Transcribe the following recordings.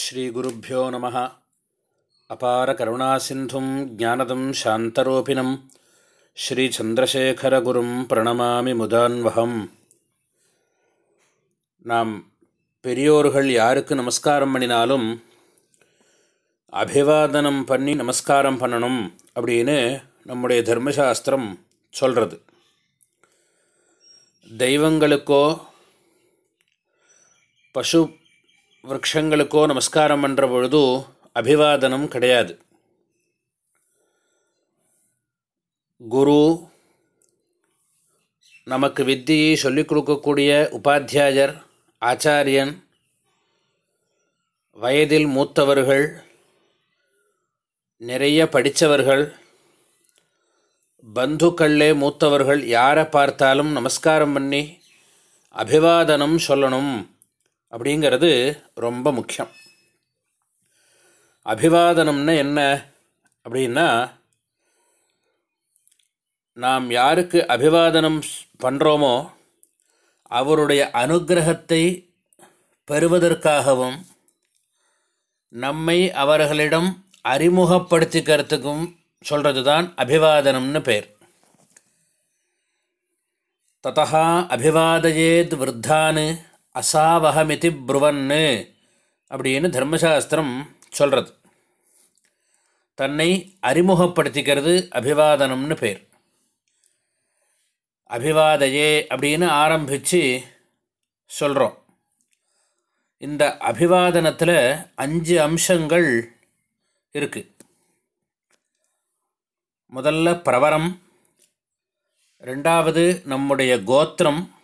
ஸ்ரீகுருப்போ நம. அபார கருணாசிந்தும் ஜானதம் சாந்தரூபிணம். ஸ்ரீச்சந்திரசேகரகுரும் பிரணமாமி முதான்வகம். நாம் பெரியோர்கள் யாருக்கு நமஸ்காரம் பண்ணினாலும் அபிவாதனம் பண்ணி நமஸ்காரம் பண்ணணும் அப்படின்னு நம்முடைய தர்மசாஸ்திரம் சொல்கிறது தெய்வங்களுக்கோ பசு விரக்ஷங்களுக்கோ நமஸ்காரம் பண்ணுற பொழுது அபிவாதனம் கிடையாது. குரு நமக்கு வித்தியை சொல்லிக் கொடுக்கக்கூடிய உபாத்தியாயர் ஆச்சாரியன் வயதில் மூத்தவர்கள் நிறைய படித்தவர்கள் பந்துக்களே மூத்தவர்கள் யாரை பார்த்தாலும் நமஸ்காரம் பண்ணி அபிவாதனம் சொல்லணும். அப்படிங்கிறது ரொம்ப முக்கியம். அபிவாதனம்னா என்ன அப்படின்னா நாம் யாருக்கு அபிவாதனம் பண்ணுறோமோ அவருடைய அனுகிரகத்தை பெறுவதற்காகவும் நம்மை அவர்களிடம் அறிமுகப்படுத்திக்கிறதுக்கும் சொல்கிறது தான் அபிவாதனம்னு பேர். ததா அபிவாதயேத் விருத்தானு அசாவகமிதி புருவன்னு அப்படின்னு தர்மசாஸ்திரம் சொல்கிறது தன்னை அறிமுகப்படுத்திக்கிறது அபிவாதனம்னு பேர். அபிவாதையே அப்படின்னு ஆரம்பித்து சொல்கிறோம் இந்த அபிவாதனத்தில் அஞ்சு அம்சங்கள் இருக்குது முதல்ல பிரவரம் ரெண்டாவது நம்முடைய கோத்திரம்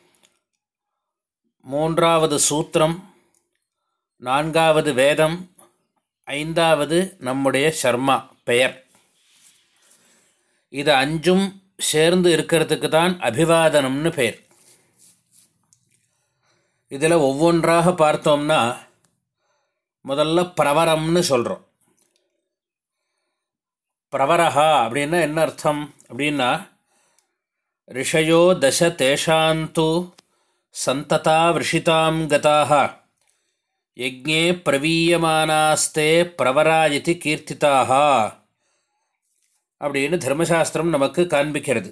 மூன்றாவது சூத்திரம் நான்காவது வேதம் ஐந்தாவது நம்முடைய சர்மா பெயர். இது அஞ்சும் சேர்ந்து இருக்கிறதுக்கு தான் அபிவாதனம்னு பெயர். இதில் ஒவ்வொன்றாக பார்த்தோம்னா முதல்ல பிரவரம்னு சொல்கிறோம் பிரவரஹா அப்படின்னா என்ன அர்த்தம்? அப்படின்னா ரிஷயோ தச தேஷாந்து சந்ததா விஷிதாம் கதாக யஜ்ஞே பிரவீயமானாஸ்தே பிரவரா இது கீர்த்திதாக அப்படின்னு தர்மசாஸ்திரம் நமக்கு காண்பிக்கிறது.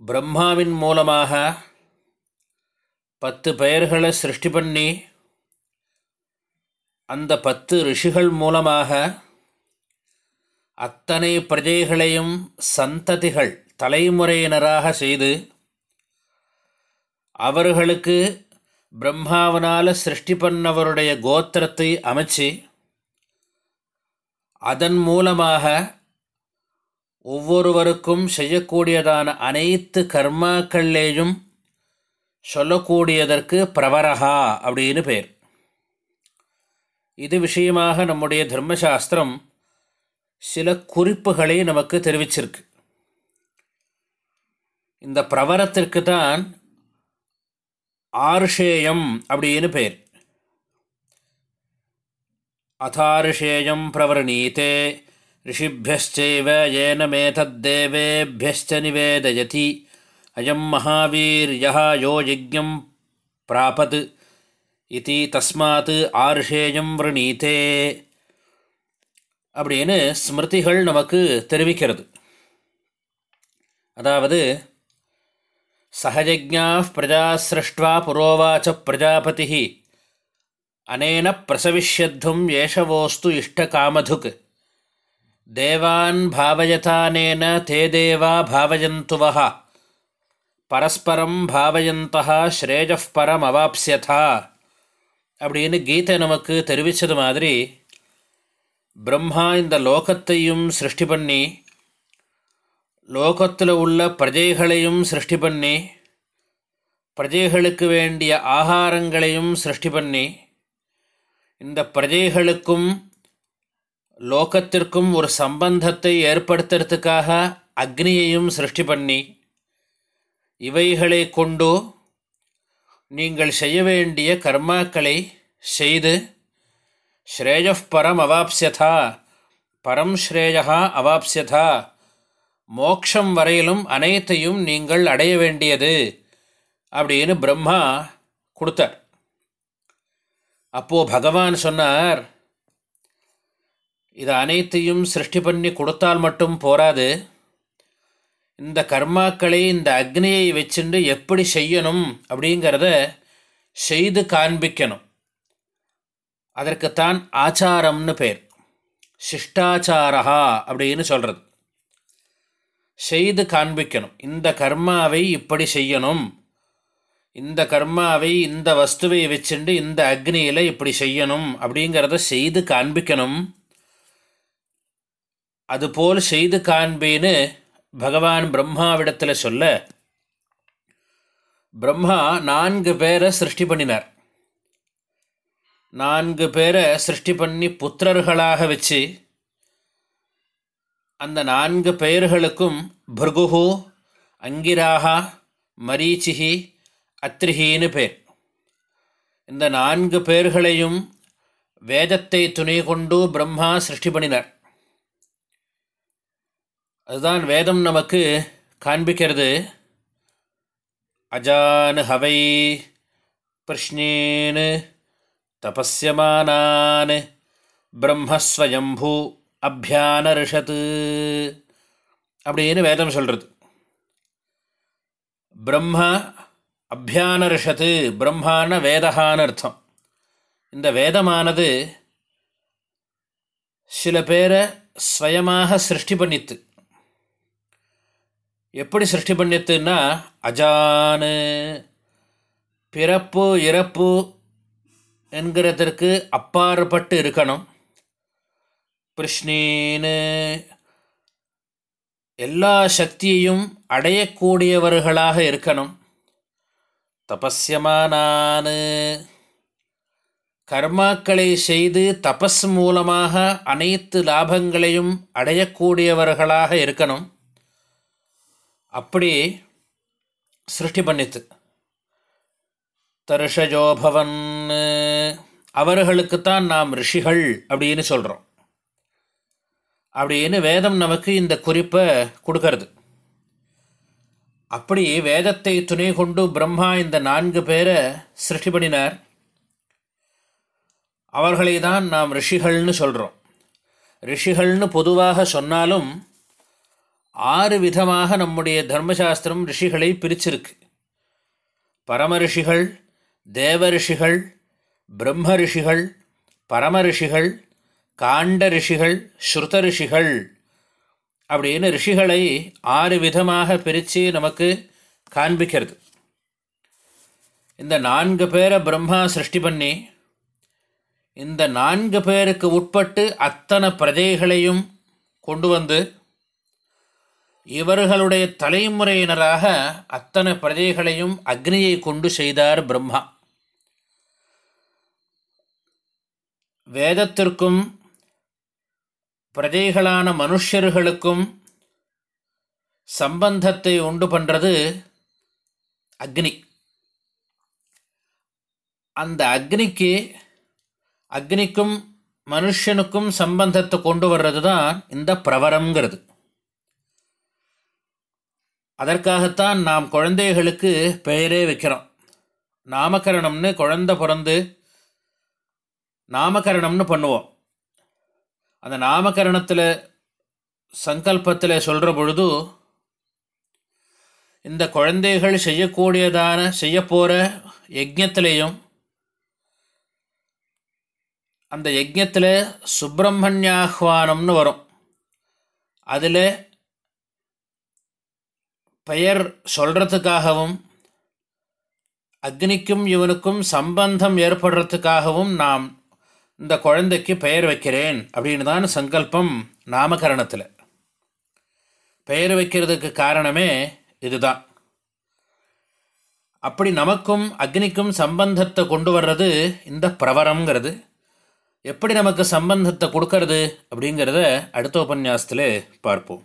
பிரம்மாவின் மூலமாக பத்து பெயர்களை சிருஷ்டி பண்ணி அந்த பத்து ரிஷிகள் மூலமாக அத்தனை பிரஜைகளையும் சந்ததிகள் தலைமுறையினராக செய்து அவர்களுக்கு பிரம்மாவனால் சிருஷ்டி பண்ணவருடைய கோத்திரத்தை அமைச்சு அதன் மூலமாக ஒவ்வொருவருக்கும் செய்யக்கூடியதான அனைத்து கர்மாக்கள்லேயும் சொல்லக்கூடியதற்கு பிரவரகா அப்படின்னு பேர். இது விஷயமாக நம்முடைய தர்மசாஸ்திரம் சில குறிப்புகளை நமக்கு தெரிவிச்சிருக்கு. இந்த பிரவரத்திற்கு தான் ஆர்ஷேயம் அப்படின்னு பேர். அதார்ஷேயம் பிரவர்ணீத்தே ரிஷிபியச்சைவ ஏன மேதத்தேவேபியச்ச நிவேதயதி அயம் மகாவீரியா யோ யஜ்யம் பிராபத் இது தஸ்மாத் ஆர்ஷேயம் விரணீத்தே அப்படின்னு ஸ்மிருதிகள் நமக்கு தெரிவிக்கிறது. அதாவது சகஜஜா பிரஜா சிருஷ்டுவா புரோவாச்ச பிரஜாபதி அனேன பிரசவிஷ்யத்தும் ஏஷவோஸ்து இஷ்டகாமதுக் தேவான் பாவயதானேன தே தேவா பாவயந்துவா பரஸ்பரம் பாவயந்தா ஸ்ரேஜப் பரம் அவாப்சியதா அப்படின்னு கீதை நமக்கு தெரிவித்தது மாதிரி பிரம்மா இந்த லோகத்தையும் சிருஷ்டி பண்ணி லோகத்தில் உள்ள பிரஜைகளையும் சிருஷ்டி பண்ணி பிரஜைகளுக்கு வேண்டிய ஆகாரங்களையும் சிருஷ்டி பண்ணி இந்த பிரஜைகளுக்கும் லோகத்திற்கும் ஒரு சம்பந்தத்தை ஏற்படுத்துறதுக்காக அக்னியையும் சிருஷ்டி பண்ணி இவைகளை கொண்டு நீங்கள் செய்ய வேண்டிய கர்மாக்களை செய்து ஸ்ரேயப் பரம் அவாப்சியதா பரம் ஸ்ரேயா அவாப்சியதா மோக்ஷம் வரையிலும் அனைத்தையும் நீங்கள் அடைய வேண்டியது அப்படின்னு பிரம்மா கொடுத்தார். அப்போது பகவான் சொன்னார் இது அனைத்தையும் சிருஷ்டி பண்ணி கொடுத்தால் மட்டும் போராது. இந்த கர்மாக்களை இந்த அக்னியை வச்சுண்டு எப்படி செய்யணும் அப்படிங்கிறத செய்து காண்பிக்கணும். அதற்குத்தான் ஆச்சாரம்னு பேர். சிஷ்டாச்சாரா அப்படின்னு சொல்கிறது செய்து காண்பிக்கணும். இந்த கர்மாவை இப்படி செய்யணும். இந்த கர்மாவை இந்த வஸ்துவை வச்சுண்டு இந்த அக்னியில் இப்படி செய்யணும் அப்படிங்கிறத செய்து காண்பிக்கணும். அதுபோல் செய்து காண்பேன்னு பகவான் பிரம்மாவிடத்தில் சொல்ல பிரம்மா நான்கு பேரை சிருஷ்டி பண்ணினார். நான்கு பேரை சிருஷ்டி பண்ணி புத்திரர்களாக வச்சு அந்த நான்கு பெயர்களுக்கும் பிருகுஹு அங்கிராகா மரீச்சிஹி அத்ரிஹின்னு பேர். இந்த நான்கு பேர்களையும் வேதத்தை துணை கொண்டு பிரம்மா சிருஷ்டி பண்ணினார். அதுதான் வேதம் நமக்கு காண்பிக்கிறது. அஜான் ஹவை பிரஷ்னேன் தபஸ்யமானான் பிரம்மஸ்வயம்பூ. அபியானரிஷத்து அப்படின்னு வேதம் சொல்கிறது பிரம்ம அபியானரிஷத்து பிரம்மான வேதகான்னு அர்த்தம். இந்த வேதமானது சில பேரை ஸ்வயமாக சிருஷ்டி பண்ணித்து. எப்படி சிருஷ்டி பண்ணித்துன்னா அஜானு பிறப்பு இறப்பு என்கிறதற்கு அப்பாற்பட்டு இருக்கணும். பிரஷ்னேனு. எல்லா சக்தியையும் அடையக்கூடியவர்களாக இருக்கணும். தபஸ்யமானானு. கர்மாக்களை செய்து தபஸ் மூலமாக அனைத்து லாபங்களையும் அடையக்கூடியவர்களாக இருக்கணும். அப்படி சிருஷ்டி பண்ணித்து. தருஷஜோபவன். அவர்களுக்குத்தான் நாம் ரிஷிகள் அப்படின்னு சொல்கிறோம் அப்படின்னு வேதம் நமக்கு இந்த குறிப்பை கொடுக்கறது. அப்படி வேதத்தை துணை கொண்டு பிரம்மா இந்த நான்கு பேரை சிருஷ்டி பண்ணினார். அவர்களை தான் நாம் ரிஷிகள்னு சொல்கிறோம் ரிஷிகள்னு பொதுவாக சொன்னாலும் ஆறு விதமாக நம்முடைய தர்மசாஸ்திரம் ரிஷிகளை பிரிச்சிருக்கு. பரம ரிஷிகள் தேவ ரிஷிகள் பிரம்ம ரிஷிகள் பரம ரிஷிகள் காண்ட ரிஷிகள் ஸ்ருத ரிஷிகள் அப்படின்னு ரிஷிகளை ஆறு விதமாக பிரித்து நமக்கு காண்பிக்கிறது. இந்த நான்கு பேரை பிரம்மா சிருஷ்டி பண்ணி இந்த நான்கு பேருக்கு உட்பட்டு அத்தனை பிரஜைகளையும் கொண்டு வந்து இவர்களுடைய தலைமுறையினராக அத்தனை பிரஜைகளையும் அக்னியை கொண்டு செய்தார் பிரம்மா. வேதத்திற்கும் பிரஜைகளான மனுஷர்களுக்கும் சம்பந்தத்தை உண்டு பண்ணுறது அக்னி. அந்த அக்னிக்கு அக்னிக்கும் மனுஷனுக்கும் சம்பந்தத்தை கொண்டு வர்றது தான் இந்த பிரவரம்ங்கிறது. அதற்காகத்தான் நாம் குழந்தைகளுக்கு பெயரே வைக்கிறோம். நாமகரணம்னு குழந்த பிறந்து நாமகரணம்னு பண்ணுவோம். அந்த நாமகரணத்தில் சங்கல்பத்தில் சொல்கிற பொழுது இந்த குழந்தைகள் செய்யக்கூடியதான செய்யப்போகிற யஜ்யத்திலையும் அந்த யஜ்யத்தில் சுப்பிரமணியாஹ்வானம்னு வரும். அதில் பெயர் சொல்கிறதுக்காகவும் அக்னிக்கும் இவனுக்கும் சம்பந்தம் ஏற்படுறதுக்காகவும் நாம் இந்த குழந்தைக்கு பெயர் வைக்கிறேன் அப்படின்னு தான் சங்கல்பம் நாமகரணத்தில். பெயர் வைக்கிறதுக்கு காரணமே இதுதான். அப்படி நமக்கும் அக்னிக்கும் சம்பந்தத்தை கொண்டு வர்றது இந்த பிரவரம்ங்கிறது. எப்படி நமக்கு சம்பந்தத்தை கொடுக்கறது அப்படிங்கிறத அடுத்த உபன்யாசத்தில் பார்ப்போம்.